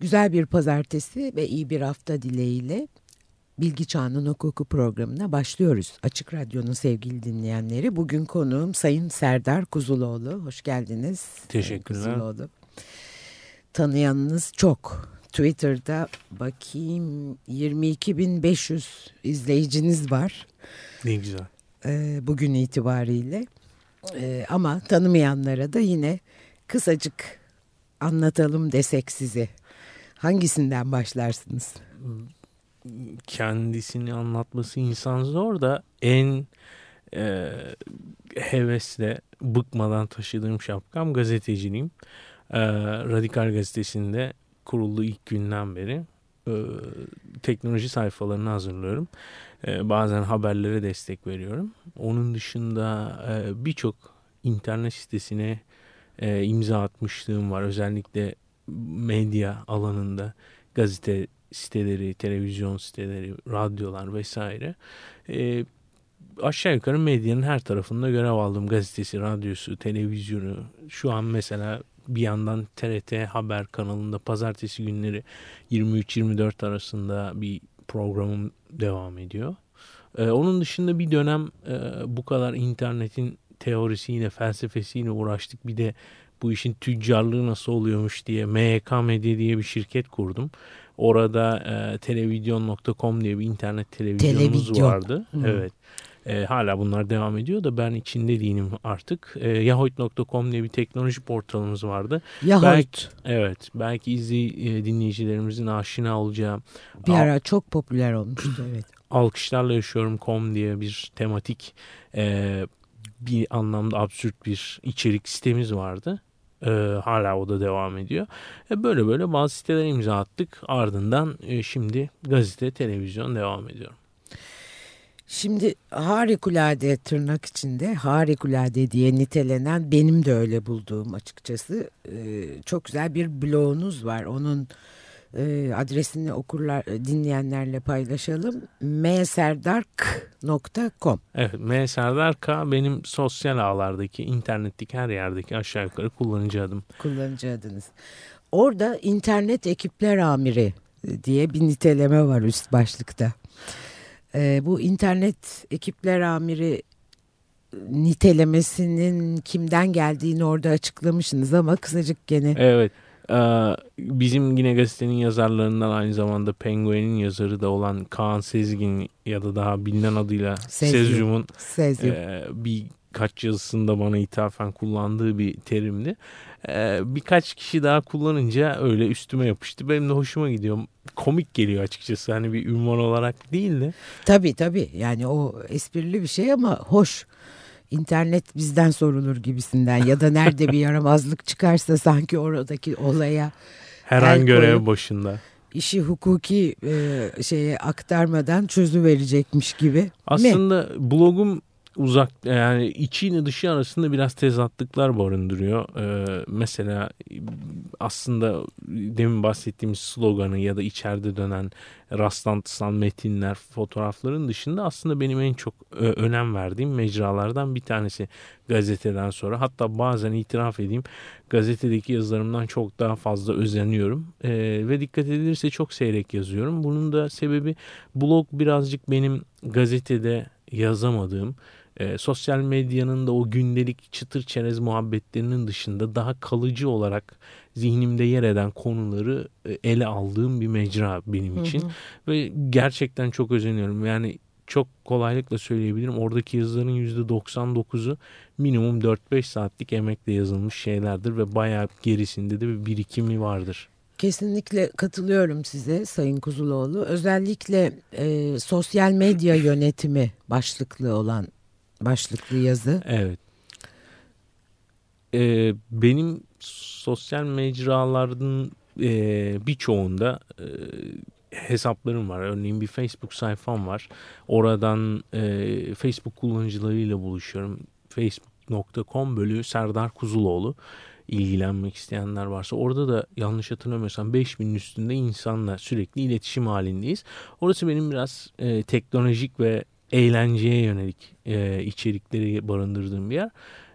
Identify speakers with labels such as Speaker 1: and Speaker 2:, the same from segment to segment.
Speaker 1: Güzel bir pazartesi ve iyi bir hafta dileğiyle Bilgi Çağının Hukuku programına başlıyoruz. Açık Radyo'nun sevgili dinleyenleri. Bugün konuğum Sayın Serdar Kuzuloğlu. Hoş geldiniz.
Speaker 2: Teşekkürler. Kuzuloğlu.
Speaker 1: Tanıyanınız çok. Twitter'da bakayım 22.500 izleyiciniz var.
Speaker 2: Ne güzel.
Speaker 1: Ee, bugün itibariyle. Ee, ama tanımayanlara da yine kısacık anlatalım desek sizi. Hangisinden başlarsınız?
Speaker 2: Kendisini anlatması insan zor da en e, hevesle bıkmadan taşıdığım şapkam gazeteciliğim. E, Radikal Gazetesi'nde kurulduğu ilk günden beri e, teknoloji sayfalarını hazırlıyorum. E, bazen haberlere destek veriyorum. Onun dışında e, birçok internet sitesine e, imza atmışlığım var. Özellikle medya alanında gazete siteleri, televizyon siteleri, radyolar vesaire. E, aşağı yukarı medyanın her tarafında görev aldım. Gazetesi, radyosu, televizyonu. Şu an mesela bir yandan TRT Haber kanalında pazartesi günleri 23-24 arasında bir programım devam ediyor. Ee, onun dışında bir dönem e, bu kadar internetin teorisiyle, felsefesiyle uğraştık. Bir de bu işin tüccarlığı nasıl oluyormuş diye MYK Medya diye bir şirket kurdum. Orada e, televizyon.com diye bir internet televizyonumuz Televizyon. vardı. Hmm. Evet. E, hala bunlar devam ediyor da ben içinde değilim artık. E, Yahoo.com diye bir teknoloji portalımız vardı.
Speaker 1: Yahoo.
Speaker 2: Belki, evet. Belki izli e, dinleyicilerimizin aşina olacağı.
Speaker 1: Bir ara çok popüler olmuştu evet.
Speaker 2: Alkışlarla yaşıyorum.com diye bir tematik e, bir anlamda absürt bir içerik sitemiz vardı. E, hala o da devam ediyor. E, böyle böyle bazı sitelere imza attık. Ardından e, şimdi gazete, televizyon devam ediyorum.
Speaker 1: Şimdi harikulade tırnak içinde harikulade diye nitelenen benim de öyle bulduğum açıkçası e, çok güzel bir blogunuz var. Onun e, adresini okurlar dinleyenlerle paylaşalım. mserdark.com
Speaker 2: Evet mserdark benim sosyal ağlardaki internetteki her yerdeki aşağı yukarı kullanıcı adım.
Speaker 1: Kullanıcı adınız. Orada internet ekipler amiri diye bir niteleme var üst başlıkta. E, bu internet ekipler amiri nitelemesinin kimden geldiğini orada açıklamışsınız ama kısacık gene.
Speaker 2: Evet. Ee, bizim yine gazetenin yazarlarından aynı zamanda Penguin'in yazarı da olan Kaan Sezgin ya da daha bilinen adıyla Sezyum'un e, birkaç yazısında bana ithafen kullandığı bir terimdi. Ee, birkaç kişi daha kullanınca öyle üstüme yapıştı. Benim de hoşuma gidiyor. Komik geliyor açıkçası hani bir ünvan olarak değil de.
Speaker 1: Tabii tabii yani o esprili bir şey ama hoş internet bizden sorulur gibisinden ya da nerede bir yaramazlık çıkarsa sanki oradaki olaya
Speaker 2: her an görev başında
Speaker 1: işi hukuki e, şeye aktarmadan çözü verecekmiş gibi.
Speaker 2: Aslında mi? blogum uzak yani içiyle dışı arasında biraz tezatlıklar barındırıyor. Ee, mesela aslında demin bahsettiğimiz sloganı ya da içeride dönen rastlantısal metinler, fotoğrafların dışında aslında benim en çok önem verdiğim mecralardan bir tanesi gazeteden sonra. Hatta bazen itiraf edeyim gazetedeki yazılarımdan çok daha fazla özeniyorum. Ee, ve dikkat edilirse çok seyrek yazıyorum. Bunun da sebebi blog birazcık benim gazetede yazamadığım e, sosyal medyanın da o gündelik çıtır çerez muhabbetlerinin dışında daha kalıcı olarak zihnimde yer eden konuları e, ele aldığım bir mecra benim için. Hı hı. Ve gerçekten çok özeniyorum. Yani çok kolaylıkla söyleyebilirim. Oradaki yazıların %99'u minimum 4-5 saatlik emekle yazılmış şeylerdir ve bayağı gerisinde de bir birikimi vardır.
Speaker 1: Kesinlikle katılıyorum size Sayın Kuzuloğlu. Özellikle e, sosyal medya yönetimi başlıklı olan başlıklı yazı.
Speaker 2: Evet. Ee, benim sosyal mecraların e, birçoğunda e, hesaplarım var. Örneğin bir Facebook sayfam var. Oradan e, Facebook kullanıcılarıyla buluşuyorum. Facebook.com bölü Serdar Kuzuloğlu ilgilenmek isteyenler varsa orada da yanlış hatırlamıyorsam 5000'in üstünde insanla sürekli iletişim halindeyiz. Orası benim biraz e, teknolojik ve eğlenceye yönelik e, içerikleri barındırdığım bir yer.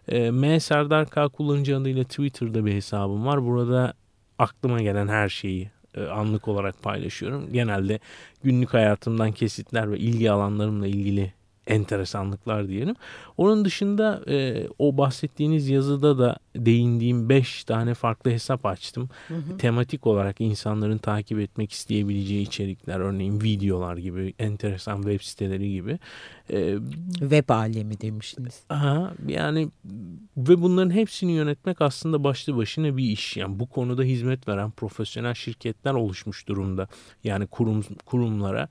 Speaker 2: E, M Serdar K kullanıcı adıyla Twitter'da bir hesabım var. Burada aklıma gelen her şeyi e, anlık olarak paylaşıyorum. Genelde günlük hayatımdan kesitler ve ilgi alanlarımla ilgili enteresanlıklar diyelim. Onun dışında e, o bahsettiğiniz yazıda da değindiğim 5 tane farklı hesap açtım. Hı hı. Tematik olarak insanların takip etmek isteyebileceği içerikler örneğin videolar gibi enteresan web siteleri gibi.
Speaker 1: E, web alemi demiştiniz.
Speaker 2: Aha, yani ve bunların hepsini yönetmek aslında başlı başına bir iş. Yani bu konuda hizmet veren profesyonel şirketler oluşmuş durumda. Yani kurum kurumlara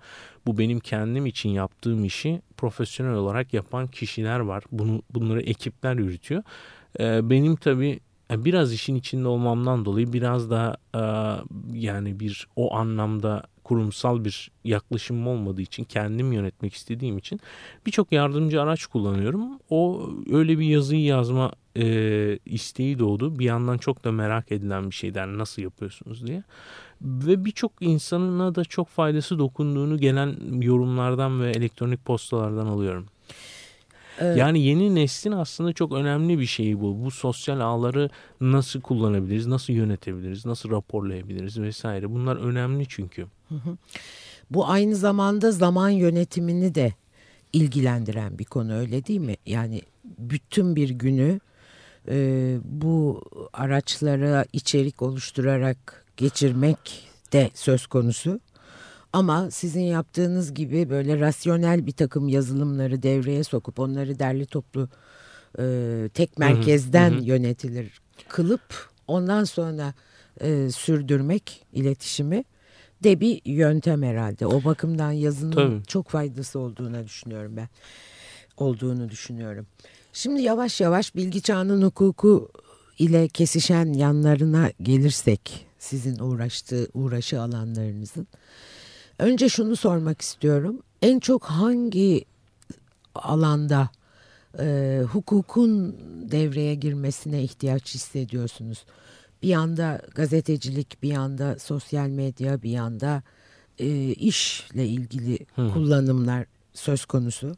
Speaker 2: bu benim kendim için yaptığım işi profesyonel olarak yapan kişiler var. Bunu bunları ekipler yürütüyor. Ee, benim tabii e, biraz işin içinde olmamdan dolayı biraz daha e, yani bir o anlamda kurumsal bir yaklaşımım olmadığı için kendim yönetmek istediğim için birçok yardımcı araç kullanıyorum. O öyle bir yazıyı yazma e, isteği doğdu. Bir yandan çok da merak edilen bir şeyden nasıl yapıyorsunuz diye. Ve birçok insanına da çok faydası dokunduğunu gelen yorumlardan ve elektronik postalardan alıyorum. Evet. Yani yeni neslin aslında çok önemli bir şeyi bu. Bu sosyal ağları nasıl kullanabiliriz, nasıl yönetebiliriz, nasıl raporlayabiliriz vesaire. Bunlar önemli çünkü.
Speaker 1: Bu aynı zamanda zaman yönetimini de ilgilendiren bir konu öyle değil mi? Yani bütün bir günü e, bu araçlara içerik oluşturarak geçirmek de söz konusu. Ama sizin yaptığınız gibi böyle rasyonel bir takım yazılımları devreye sokup onları derli toplu e, tek merkezden hı hı. yönetilir kılıp ondan sonra e, sürdürmek iletişimi de bir yöntem herhalde. O bakımdan yazının Tabii. çok faydası olduğunu düşünüyorum ben. Olduğunu düşünüyorum. Şimdi yavaş yavaş bilgi çağının hukuku ile kesişen yanlarına gelirsek sizin uğraştığı uğraşı alanlarınızın. Önce şunu sormak istiyorum. En çok hangi alanda e, hukukun devreye girmesine ihtiyaç hissediyorsunuz? Bir yanda gazetecilik, bir yanda sosyal medya, bir yanda e, işle ilgili hmm. kullanımlar söz konusu.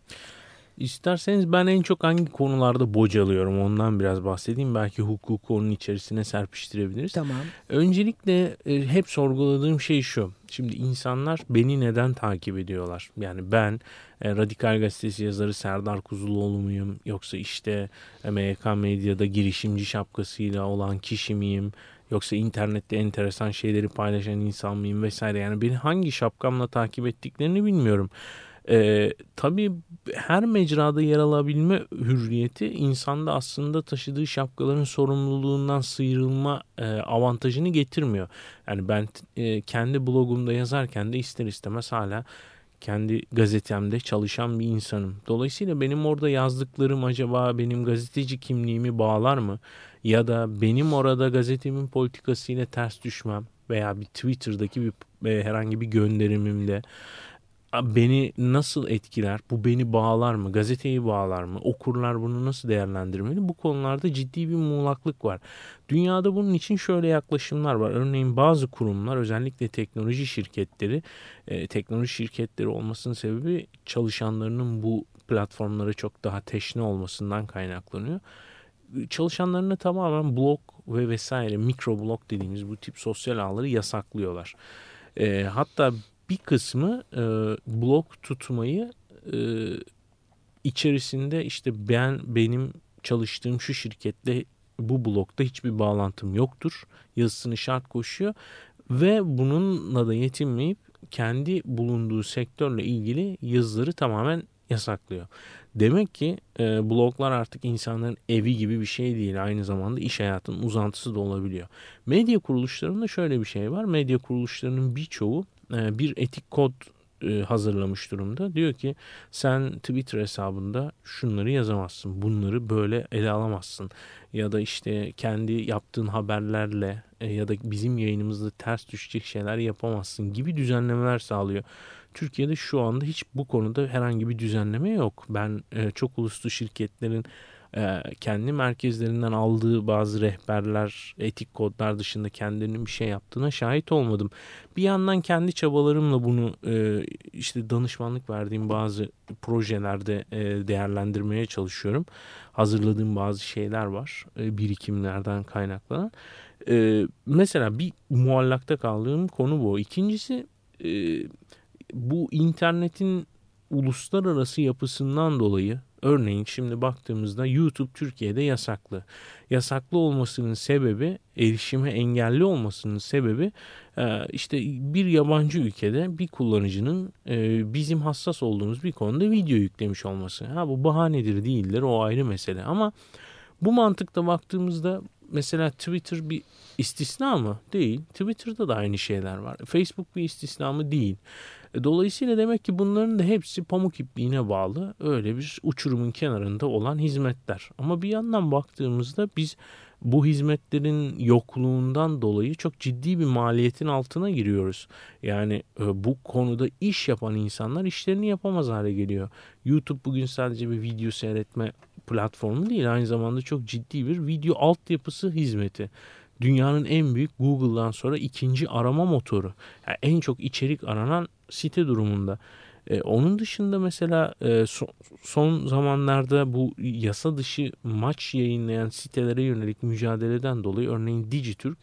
Speaker 2: İsterseniz ben en çok hangi konularda bocalıyorum ondan biraz bahsedeyim. Belki hukuku onun içerisine serpiştirebiliriz.
Speaker 1: Tamam.
Speaker 2: Öncelikle e, hep sorguladığım şey şu. Şimdi insanlar beni neden takip ediyorlar? Yani ben e, Radikal Gazetesi yazarı Serdar Kuzuloğlu muyum? Yoksa işte e, MYK Medya'da girişimci şapkasıyla olan kişi miyim? Yoksa internette enteresan şeyleri paylaşan insan mıyım vesaire. Yani beni hangi şapkamla takip ettiklerini bilmiyorum. E, tabii her mecrada yer alabilme hürriyeti insanda aslında taşıdığı şapkaların sorumluluğundan sıyrılma e, avantajını getirmiyor. Yani ben e, kendi blogumda yazarken de ister istemez hala kendi gazetemde çalışan bir insanım. Dolayısıyla benim orada yazdıklarım acaba benim gazeteci kimliğimi bağlar mı? Ya da benim orada gazetemin politikasıyla ters düşmem veya bir Twitter'daki bir e, herhangi bir gönderimimde beni nasıl etkiler? Bu beni bağlar mı? Gazeteyi bağlar mı? Okurlar bunu nasıl değerlendirmeli? Bu konularda ciddi bir muğlaklık var. Dünyada bunun için şöyle yaklaşımlar var. Örneğin bazı kurumlar özellikle teknoloji şirketleri, e, teknoloji şirketleri olmasının sebebi çalışanlarının bu platformlara çok daha teşne olmasından kaynaklanıyor. Çalışanlarını tamamen blog ve vesaire mikro blog dediğimiz bu tip sosyal ağları yasaklıyorlar. E, hatta bir kısmı e, blog tutmayı e, içerisinde işte ben benim çalıştığım şu şirketle bu blogda hiçbir bağlantım yoktur yazısını şart koşuyor ve bununla da yetinmeyip kendi bulunduğu sektörle ilgili yazıları tamamen yasaklıyor. Demek ki e, bloglar artık insanların evi gibi bir şey değil. Aynı zamanda iş hayatının uzantısı da olabiliyor. Medya kuruluşlarında şöyle bir şey var. Medya kuruluşlarının birçoğu e, bir etik kod e, hazırlamış durumda. Diyor ki sen Twitter hesabında şunları yazamazsın. Bunları böyle ele alamazsın. Ya da işte kendi yaptığın haberlerle e, ya da bizim yayınımızda ters düşecek şeyler yapamazsın gibi düzenlemeler sağlıyor. Türkiye'de şu anda hiç bu konuda herhangi bir düzenleme yok. Ben çok uluslu şirketlerin e, kendi merkezlerinden aldığı bazı rehberler, etik kodlar dışında kendilerinin bir şey yaptığına şahit olmadım. Bir yandan kendi çabalarımla bunu e, işte danışmanlık verdiğim bazı projelerde e, değerlendirmeye çalışıyorum. Hazırladığım bazı şeyler var birikimlerden kaynaklanan. E, mesela bir muallakta kaldığım konu bu. İkincisi e, bu internetin uluslararası yapısından dolayı örneğin şimdi baktığımızda YouTube Türkiye'de yasaklı. Yasaklı olmasının sebebi erişime engelli olmasının sebebi e, işte bir yabancı ülkede bir kullanıcının e, bizim hassas olduğumuz bir konuda video yüklemiş olması. Ha bu bahanedir değildir o ayrı mesele ama bu mantıkta baktığımızda mesela Twitter bir istisna mı? Değil. Twitter'da da aynı şeyler var. Facebook bir istisna mı? Değil. E, dolayısıyla demek ki bunların da hepsi pamuk ipliğine bağlı öyle bir uçurumun kenarında olan hizmetler. Ama bir yandan baktığımızda biz bu hizmetlerin yokluğundan dolayı çok ciddi bir maliyetin altına giriyoruz. Yani e, bu konuda iş yapan insanlar işlerini yapamaz hale geliyor. YouTube bugün sadece bir video seyretme platformu değil aynı zamanda çok ciddi bir video altyapısı hizmeti dünyanın en büyük Google'dan sonra ikinci arama motoru. Yani en çok içerik aranan site durumunda. E, onun dışında mesela e, son, son zamanlarda bu yasa dışı maç yayınlayan sitelere yönelik mücadeleden dolayı örneğin Digitürk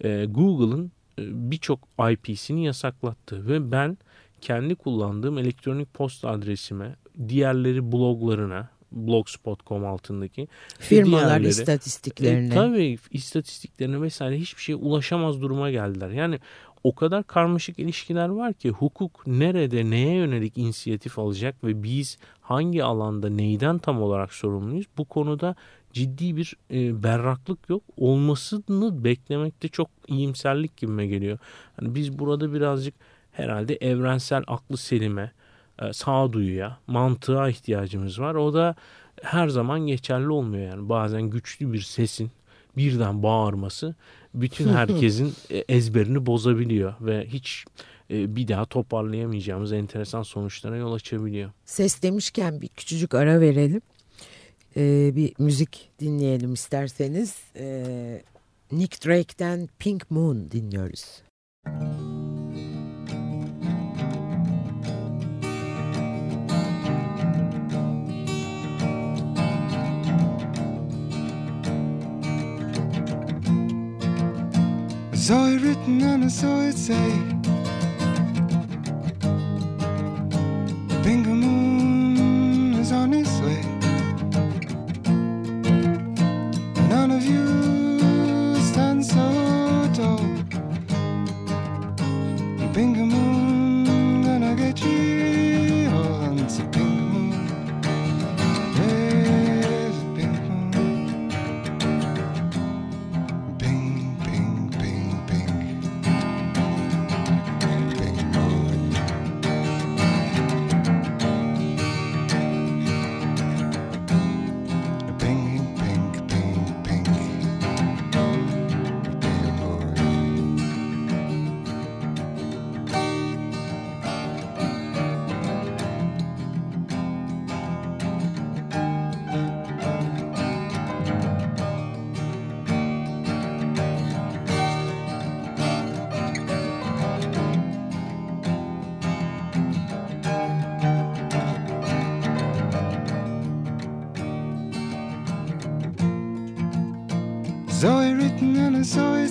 Speaker 2: e, Google'ın e, birçok IP'sini yasaklattı ve ben kendi kullandığım elektronik posta adresime, diğerleri bloglarına blogspot.com altındaki
Speaker 1: firmalar istatistiklerine.
Speaker 2: E, tabii istatistiklerine vesaire hiçbir şeye ulaşamaz duruma geldiler. Yani o kadar karmaşık ilişkiler var ki hukuk nerede neye yönelik inisiyatif alacak ve biz hangi alanda neyden tam olarak sorumluyuz bu konuda ciddi bir e, berraklık yok. Olmasını beklemekte çok iyimserlik gibime geliyor. Hani biz burada birazcık herhalde evrensel aklı selime, sağduyuya, mantığa ihtiyacımız var. O da her zaman geçerli olmuyor yani. Bazen güçlü bir sesin birden bağırması bütün herkesin e, ezberini bozabiliyor ve hiç e, bir daha toparlayamayacağımız enteresan sonuçlara yol açabiliyor.
Speaker 1: Ses demişken bir küçücük ara verelim. Ee, bir müzik dinleyelim isterseniz. Ee, Nick Drake'den Pink Moon dinliyoruz. Müzik saw it written and I saw it say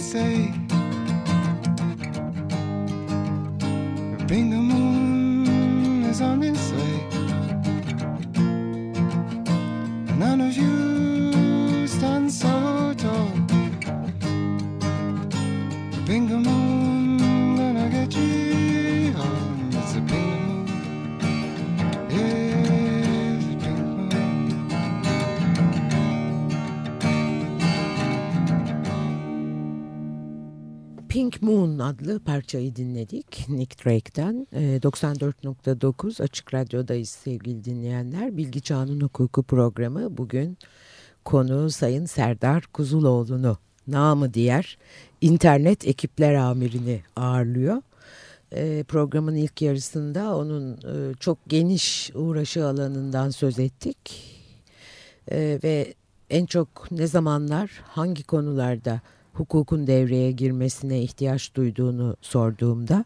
Speaker 1: say Pink Moon adlı parçayı dinledik Nick Drake'den. 94.9 Açık Radyo'dayız sevgili dinleyenler. Bilgi Çağının Hukuku programı bugün konu Sayın Serdar Kuzuloğlu'nu namı diğer internet ekipler amirini ağırlıyor. E, programın ilk yarısında onun e, çok geniş uğraşı alanından söz ettik. E, ve en çok ne zamanlar hangi konularda hukukun devreye girmesine ihtiyaç duyduğunu sorduğumda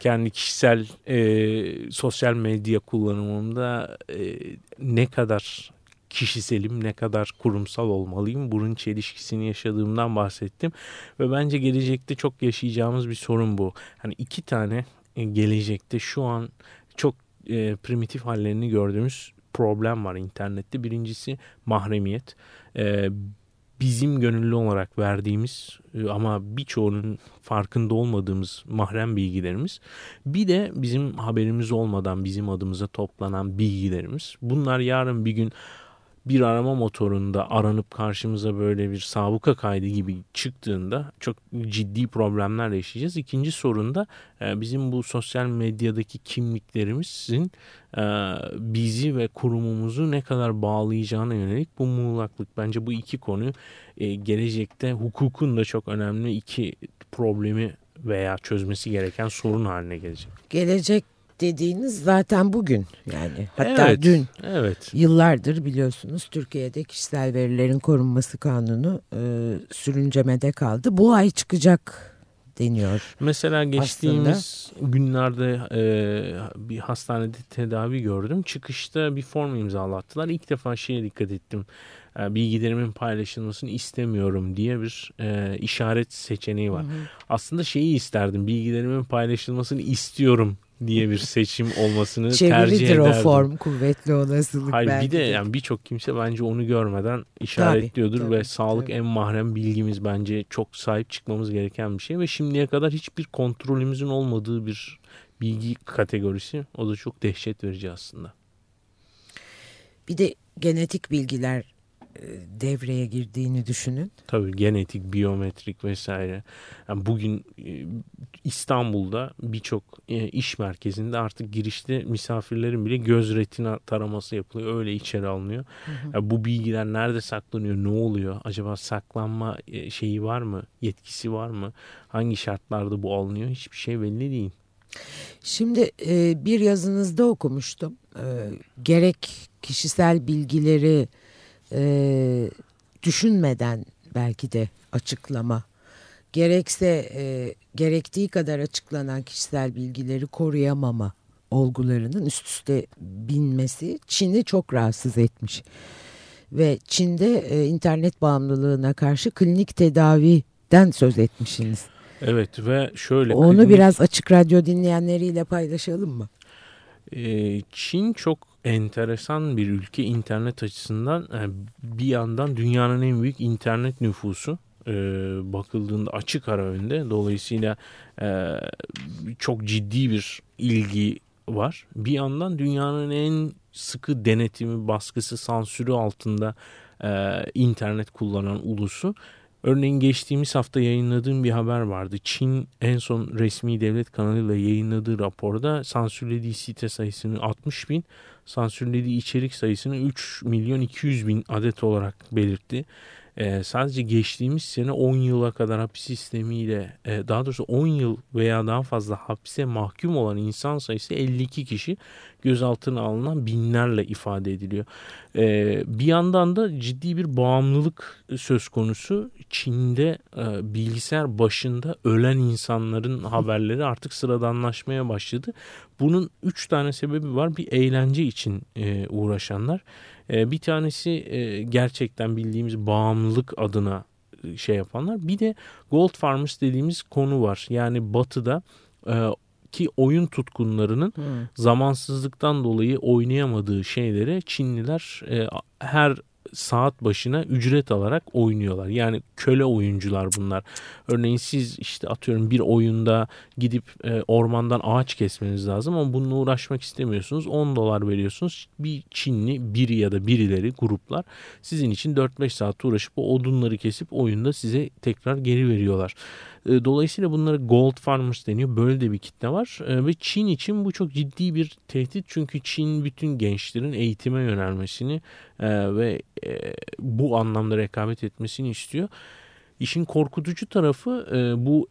Speaker 2: kendi kişisel e, sosyal medya kullanımında e, ne kadar kişiselim ne kadar kurumsal olmalıyım bunun çelişkisini yaşadığımdan bahsettim ve bence gelecekte çok yaşayacağımız bir sorun bu. Hani iki tane e, gelecekte şu an çok e, primitif hallerini gördüğümüz problem var internette. Birincisi mahremiyet. E, bizim gönüllü olarak verdiğimiz e, ama birçoğunun farkında olmadığımız mahrem bilgilerimiz. Bir de bizim haberimiz olmadan bizim adımıza toplanan bilgilerimiz. Bunlar yarın bir gün bir arama motorunda aranıp karşımıza böyle bir sabıka kaydı gibi çıktığında çok ciddi problemler yaşayacağız. İkinci sorun da e, bizim bu sosyal medyadaki kimliklerimizin e, bizi ve kurumumuzu ne kadar bağlayacağına yönelik bu muğlaklık. Bence bu iki konu e, gelecekte hukukun da çok önemli iki problemi veya çözmesi gereken sorun haline gelecek.
Speaker 1: Gelecek dediğiniz zaten bugün yani hatta
Speaker 2: evet,
Speaker 1: dün
Speaker 2: evet.
Speaker 1: yıllardır biliyorsunuz Türkiye'de kişisel verilerin korunması kanunu e, sürüncemede kaldı. Bu ay çıkacak deniyor.
Speaker 2: Mesela geçtiğimiz aslında. günlerde e, bir hastanede tedavi gördüm. Çıkışta bir form imzalattılar. İlk defa şeye dikkat ettim. E, bilgilerimin paylaşılmasını istemiyorum diye bir e, işaret seçeneği var. Hı hı. Aslında şeyi isterdim. Bilgilerimin paylaşılmasını istiyorum diye bir seçim olmasını tercih ederdim.
Speaker 1: o form kuvvetli olasılık
Speaker 2: Hayır,
Speaker 1: belki
Speaker 2: bir de yani birçok kimse bence onu görmeden işaretliyordur tabii, ve tabii, sağlık tabii. en mahrem bilgimiz bence çok sahip çıkmamız gereken bir şey ve şimdiye kadar hiçbir kontrolümüzün olmadığı bir bilgi kategorisi o da çok dehşet verici aslında.
Speaker 1: Bir de genetik bilgiler devreye girdiğini düşünün.
Speaker 2: Tabii genetik, biyometrik vesaire. Yani bugün e, İstanbul'da birçok e, iş merkezinde artık girişte misafirlerin bile göz retina taraması yapılıyor. Öyle içeri alınıyor. Hı hı. Yani bu bilgiler nerede saklanıyor? Ne oluyor? Acaba saklanma şeyi var mı? Yetkisi var mı? Hangi şartlarda bu alınıyor? Hiçbir şey belli değil.
Speaker 1: Şimdi bir yazınızda okumuştum. Gerek kişisel bilgileri e, düşünmeden belki de açıklama gerekse e, gerektiği kadar açıklanan kişisel bilgileri koruyamama olgularının üst üste binmesi Çin'i çok rahatsız etmiş. Ve Çin'de e, internet bağımlılığına karşı klinik tedaviden söz etmişsiniz.
Speaker 2: Evet ve şöyle...
Speaker 1: Onu klinik... biraz açık radyo dinleyenleriyle paylaşalım mı?
Speaker 2: Ee, Çin çok enteresan bir ülke internet açısından. Yani bir yandan dünyanın en büyük internet nüfusu e, bakıldığında açık ara önde. Dolayısıyla çok ciddi bir ilgi var. Bir yandan dünyanın en sıkı denetimi, baskısı, sansürü altında internet kullanan ulusu. Örneğin geçtiğimiz hafta yayınladığım bir haber vardı. Çin en son resmi devlet kanalıyla yayınladığı raporda sansürlediği site sayısını 60 bin, sansürlediği içerik sayısını 3 milyon 200 bin adet olarak belirtti e, sadece geçtiğimiz sene 10 yıla kadar hapis sistemiyle e, daha doğrusu 10 yıl veya daha fazla hapse mahkum olan insan sayısı 52 kişi gözaltına alınan binlerle ifade ediliyor. E, bir yandan da ciddi bir bağımlılık söz konusu. Çin'de e, bilgisayar başında ölen insanların haberleri artık sıradanlaşmaya başladı. Bunun 3 tane sebebi var. Bir eğlence için e, uğraşanlar. E, bir tanesi e, gerçekten bildiğimiz bağımlılık adına e, şey yapanlar. Bir de Gold Farmers dediğimiz konu var. Yani batıda e, ki oyun tutkunlarının hmm. zamansızlıktan dolayı oynayamadığı şeylere Çinliler e, her saat başına ücret alarak oynuyorlar. Yani köle oyuncular bunlar. Örneğin siz işte atıyorum bir oyunda gidip e, ormandan ağaç kesmeniz lazım ama bununla uğraşmak istemiyorsunuz. 10 dolar veriyorsunuz. Bir Çinli biri ya da birileri gruplar sizin için 4-5 saat uğraşıp o odunları kesip oyunda size tekrar geri veriyorlar. E, dolayısıyla bunlara gold farmers deniyor. Böyle de bir kitle var. E, ve Çin için bu çok ciddi bir tehdit. Çünkü Çin bütün gençlerin eğitime yönelmesini e, ve bu anlamda rekabet etmesini istiyor. İşin korkutucu tarafı bu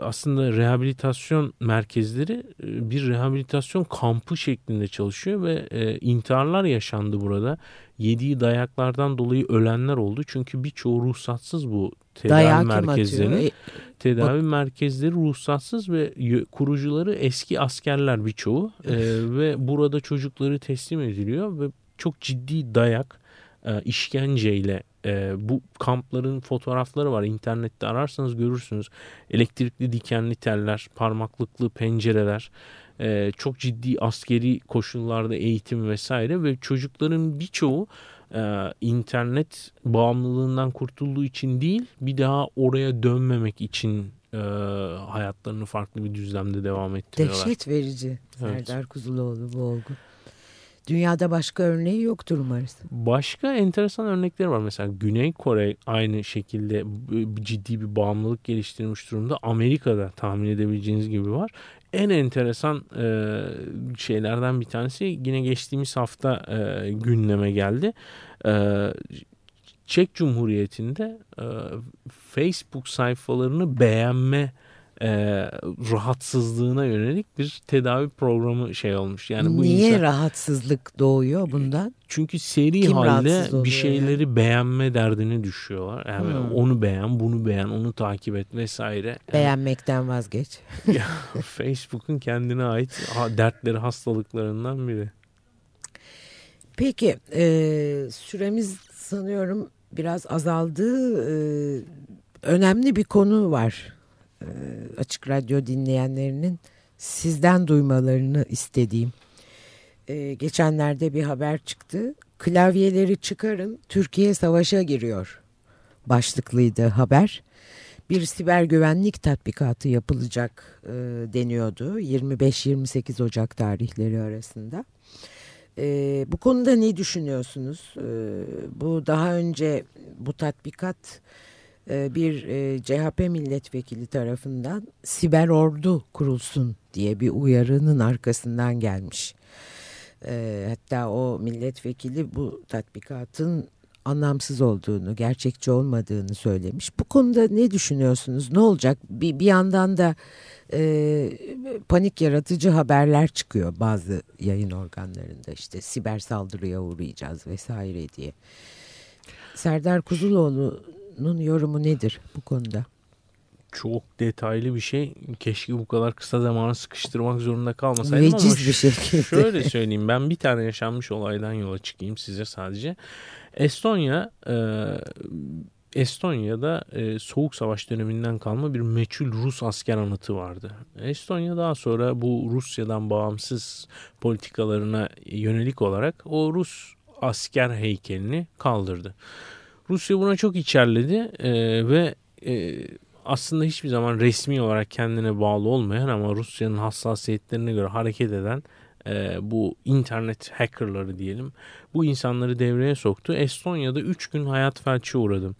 Speaker 2: aslında rehabilitasyon merkezleri bir rehabilitasyon kampı şeklinde çalışıyor ve intiharlar yaşandı burada. Yediği dayaklardan dolayı ölenler oldu. Çünkü birçoğu ruhsatsız bu tedavi Dayak merkezleri. Tedavi Bak. merkezleri ruhsatsız ve kurucuları eski askerler birçoğu ee, ve burada çocukları teslim ediliyor ve çok ciddi dayak e, işkenceyle e, bu kampların fotoğrafları var. İnternette ararsanız görürsünüz. Elektrikli dikenli teller, parmaklıklı pencereler, e, çok ciddi askeri koşullarda eğitim vesaire ve çocukların birçoğu e, internet bağımlılığından kurtulduğu için değil bir daha oraya dönmemek için e, hayatlarını farklı bir düzlemde devam ettiriyorlar.
Speaker 1: Dehşet verici evet. Serdar Kuzuloğlu bu olgu. Dünyada başka örneği yoktur umarız.
Speaker 2: Başka enteresan örnekler var. Mesela Güney Kore aynı şekilde ciddi bir bağımlılık geliştirmiş durumda. Amerika'da tahmin edebileceğiniz gibi var. En enteresan e, şeylerden bir tanesi yine geçtiğimiz hafta e, gündeme geldi. E, Çek Cumhuriyeti'nde e, Facebook sayfalarını beğenme e, rahatsızlığına yönelik bir tedavi programı şey olmuş.
Speaker 1: Yani bu Niye insan, rahatsızlık doğuyor bundan?
Speaker 2: Çünkü seri Kim halde bir şeyleri yani? beğenme derdine düşüyorlar. Yani hmm. onu beğen, bunu beğen, onu takip et vesaire. Yani,
Speaker 1: Beğenmekten vazgeç.
Speaker 2: Facebook'un kendine ait dertleri, hastalıklarından biri.
Speaker 1: Peki e, süremiz sanıyorum biraz azaldı. E, önemli bir konu var e, Açık Radyo dinleyenlerinin sizden duymalarını istediğim. E, geçenlerde bir haber çıktı. Klavyeleri çıkarın Türkiye savaşa giriyor başlıklıydı haber. Bir siber güvenlik tatbikatı yapılacak e, deniyordu 25-28 Ocak tarihleri arasında. E, bu konuda ne düşünüyorsunuz? E, bu daha önce bu tatbikat bir e, CHP milletvekili tarafından siber ordu kurulsun diye bir uyarının arkasından gelmiş. E, hatta o milletvekili bu tatbikatın anlamsız olduğunu, gerçekçi olmadığını söylemiş. Bu konuda ne düşünüyorsunuz? Ne olacak? Bir, bir yandan da e, panik yaratıcı haberler çıkıyor bazı yayın organlarında işte siber saldırıya uğrayacağız vesaire diye. Serdar Kuzuloğlu'nun yorumu nedir bu konuda?
Speaker 2: Çok detaylı bir şey. Keşke bu kadar kısa zamana sıkıştırmak zorunda kalmasaydım
Speaker 1: Veciz ama bir şekilde.
Speaker 2: şöyle söyleyeyim ben bir tane yaşanmış olaydan yola çıkayım size sadece. Estonya e, Estonya'da e, Soğuk Savaş döneminden kalma bir meçhul Rus asker anıtı vardı. Estonya daha sonra bu Rusya'dan bağımsız politikalarına yönelik olarak o Rus asker heykelini kaldırdı. Rusya buna çok içerledi e, ve e, aslında hiçbir zaman resmi olarak kendine bağlı olmayan ama Rusya'nın hassasiyetlerine göre hareket eden e, bu internet hackerları diyelim bu insanları devreye soktu. Estonya'da 3 gün hayat felçi uğradım.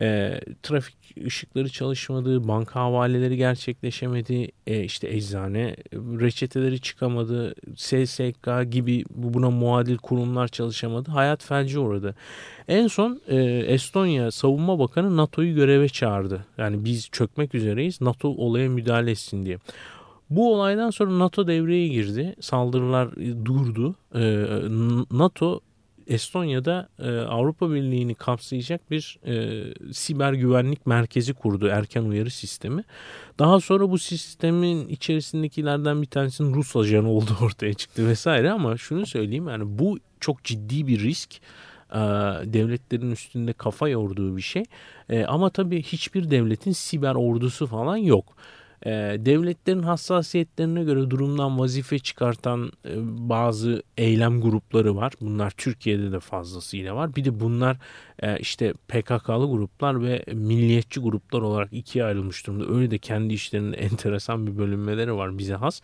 Speaker 2: E, trafik ışıkları çalışmadı, banka havaleleri gerçekleşemedi, e, işte eczane reçeteleri çıkamadı, SSK gibi buna muadil kurumlar çalışamadı. Hayat felci uğradı. En son e, Estonya Savunma Bakanı NATO'yu göreve çağırdı. Yani biz çökmek üzereyiz, NATO olaya müdahale etsin diye. Bu olaydan sonra NATO devreye girdi. Saldırılar durdu. Ee, NATO Estonya'da e, Avrupa Birliği'ni kapsayacak bir e, siber güvenlik merkezi kurdu. Erken uyarı sistemi. Daha sonra bu sistemin içerisindekilerden bir tanesinin Rus ajanı olduğu ortaya çıktı vesaire ama şunu söyleyeyim yani bu çok ciddi bir risk e, devletlerin üstünde kafa yorduğu bir şey. E, ama tabii hiçbir devletin siber ordusu falan yok. E, devletlerin hassasiyetlerine göre durumdan vazife çıkartan e, bazı eylem grupları var. Bunlar Türkiye'de de fazlasıyla var. Bir de bunlar e, işte PKK'lı gruplar ve milliyetçi gruplar olarak ikiye ayrılmış durumda. Öyle de kendi işlerinin enteresan bir bölünmeleri var bize has.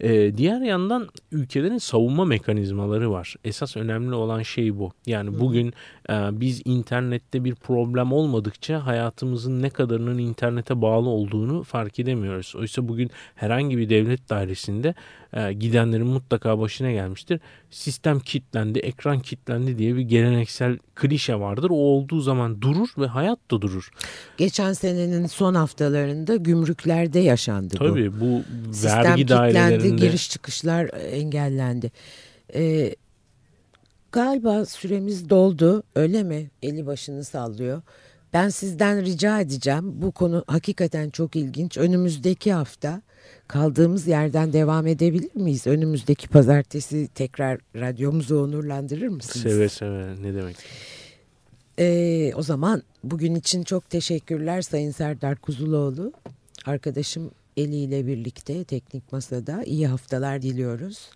Speaker 2: E, diğer yandan ülkelerin savunma mekanizmaları var. Esas önemli olan şey bu. Yani bugün e, biz internette bir problem olmadıkça hayatımızın ne kadarının internete bağlı olduğunu fark edemiyoruz. Oysa bugün herhangi bir devlet dairesinde e, gidenlerin mutlaka başına gelmiştir. Sistem kilitlendi, ekran kilitlendi diye bir geleneksel klişe vardır. O olduğu zaman durur ve hayat da durur.
Speaker 1: Geçen senenin son haftalarında gümrüklerde yaşandı
Speaker 2: Tabii, bu. Tabii bu Sistem vergi dairelerinde.
Speaker 1: giriş çıkışlar engellendi. Ee, galiba süremiz doldu öyle mi? Eli başını sallıyor. Ben sizden rica edeceğim. Bu konu hakikaten çok ilginç. Önümüzdeki hafta kaldığımız yerden devam edebilir miyiz? Önümüzdeki pazartesi tekrar radyomuzu onurlandırır mısınız?
Speaker 2: Seve seve ne demek.
Speaker 1: Ee, o zaman bugün için çok teşekkürler Sayın Serdar Kuzuloğlu. Arkadaşım Eli ile birlikte Teknik Masa'da iyi haftalar diliyoruz.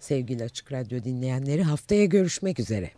Speaker 1: Sevgili Açık Radyo dinleyenleri haftaya görüşmek üzere.